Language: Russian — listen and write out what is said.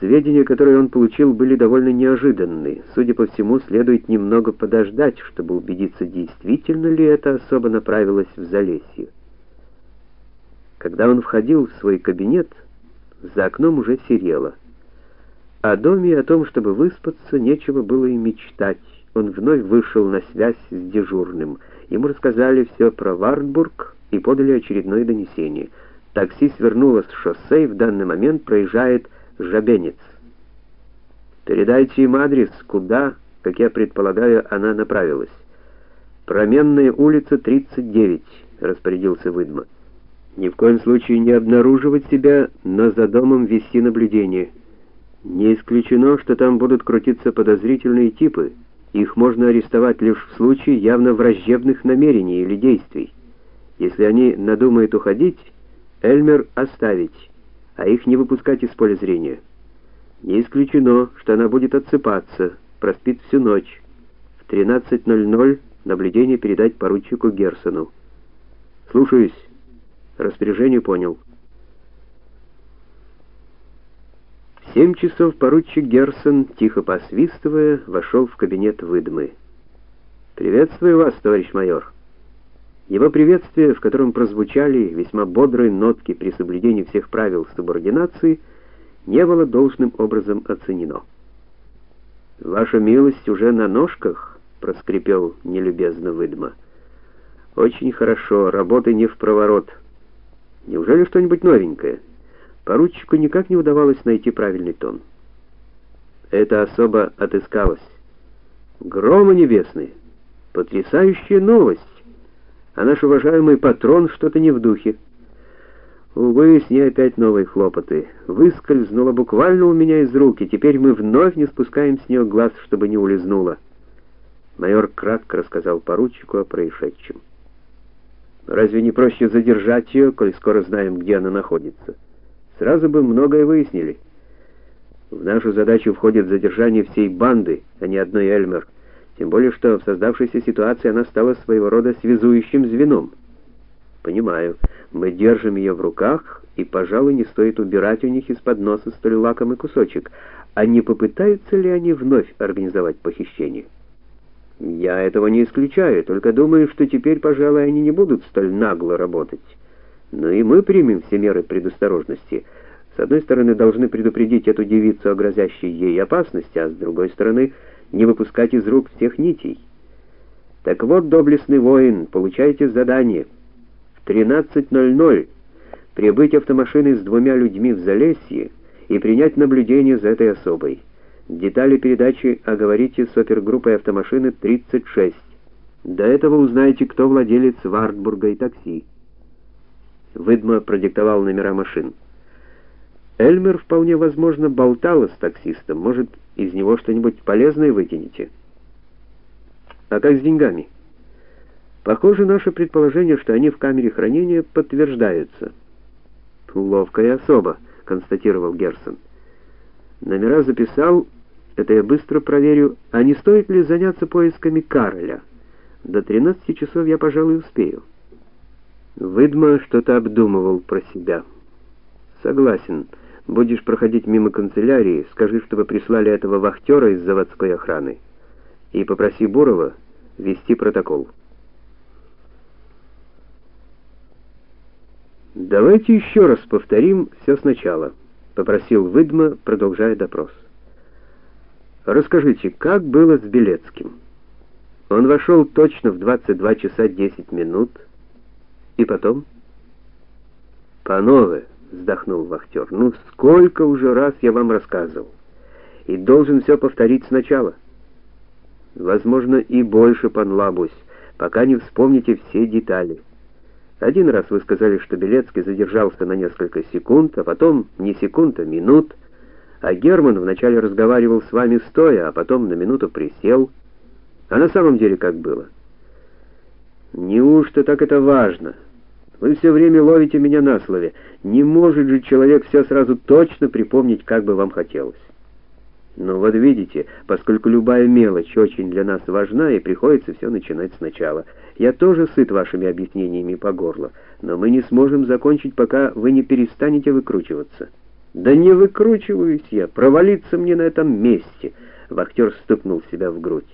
Сведения, которые он получил, были довольно неожиданны. Судя по всему, следует немного подождать, чтобы убедиться, действительно ли эта особа направилась в Залесье. Когда он входил в свой кабинет, за окном уже серело. О доме и о том, чтобы выспаться, нечего было и мечтать. Он вновь вышел на связь с дежурным. Ему рассказали все про Вартбург и подали очередное донесение. Такси свернуло с шоссе и в данный момент проезжает Жабенец. Передайте им адрес, куда, как я предполагаю, она направилась. Променная улица 39, распорядился Выдма. Ни в коем случае не обнаруживать себя, но за домом вести наблюдение. Не исключено, что там будут крутиться подозрительные типы. Их можно арестовать лишь в случае явно враждебных намерений или действий. Если они надумают уходить, Эльмер оставить, а их не выпускать из поля зрения. Не исключено, что она будет отсыпаться, проспит всю ночь. В 13:00 наблюдение передать поручику Герсону. Слушаюсь. Распоряжение понял. В семь часов поручик Герсон, тихо посвистывая, вошел в кабинет выдмы. «Приветствую вас, товарищ майор». Его приветствие, в котором прозвучали весьма бодрые нотки при соблюдении всех правил субординации, не было должным образом оценено. «Ваша милость уже на ножках?» — проскрипел нелюбезно выдма. «Очень хорошо, работы не в проворот». Неужели что-нибудь новенькое? Поручику никак не удавалось найти правильный тон. Это особо отыскалось. Грома небесный. Потрясающая новость. А наш уважаемый патрон что-то не в духе. Увы, с ней опять новые хлопоты. Выскользнула буквально у меня из рук, и теперь мы вновь не спускаем с нее глаз, чтобы не улизнула. Майор кратко рассказал поручику о происшедшем. Разве не проще задержать ее, коль скоро знаем, где она находится? Сразу бы многое выяснили. В нашу задачу входит задержание всей банды, а не одной Эльмер. Тем более, что в создавшейся ситуации она стала своего рода связующим звеном. Понимаю, мы держим ее в руках, и, пожалуй, не стоит убирать у них из-под носа столь лакомый кусочек. А не попытаются ли они вновь организовать похищение? Я этого не исключаю, только думаю, что теперь, пожалуй, они не будут столь нагло работать. Но и мы примем все меры предосторожности. С одной стороны, должны предупредить эту девицу о грозящей ей опасности, а с другой стороны, не выпускать из рук всех нитей. Так вот, доблестный воин, получайте задание. В 13:00 прибыть автомашиной с двумя людьми в Залесье и принять наблюдение за этой особой. Детали передачи оговорите с опергруппой автомашины 36. До этого узнаете, кто владелец Вартбурга и такси. Выдма продиктовал номера машин. Эльмер вполне возможно болтала с таксистом. Может, из него что-нибудь полезное вытянете? А как с деньгами? Похоже, наше предположение, что они в камере хранения, подтверждаются. Ловкая особа, констатировал Герсон. Номера записал это я быстро проверю. А не стоит ли заняться поисками Кароля? До 13 часов я, пожалуй, успею. Выдма что-то обдумывал про себя. Согласен. Будешь проходить мимо канцелярии, скажи, чтобы прислали этого вахтера из заводской охраны. И попроси Бурова вести протокол. Давайте еще раз повторим все сначала, попросил Выдма, продолжая допрос. Расскажите, как было с Белецким? Он вошел точно в 22 часа 10 минут. И потом? Панове, вздохнул вахтер, ну сколько уже раз я вам рассказывал. И должен все повторить сначала. Возможно, и больше, пан Лабусь, пока не вспомните все детали. Один раз вы сказали, что Белецкий задержался на несколько секунд, а потом не секунд, а минут. А Герман вначале разговаривал с вами стоя, а потом на минуту присел. А на самом деле как было? Неужто так это важно? Вы все время ловите меня на слове. Не может же человек все сразу точно припомнить, как бы вам хотелось. Но вот видите, поскольку любая мелочь очень для нас важна, и приходится все начинать сначала. Я тоже сыт вашими объяснениями по горло, но мы не сможем закончить, пока вы не перестанете выкручиваться. Да не выкручиваюсь я, провалиться мне на этом месте. Вахтер стукнул себя в грудь.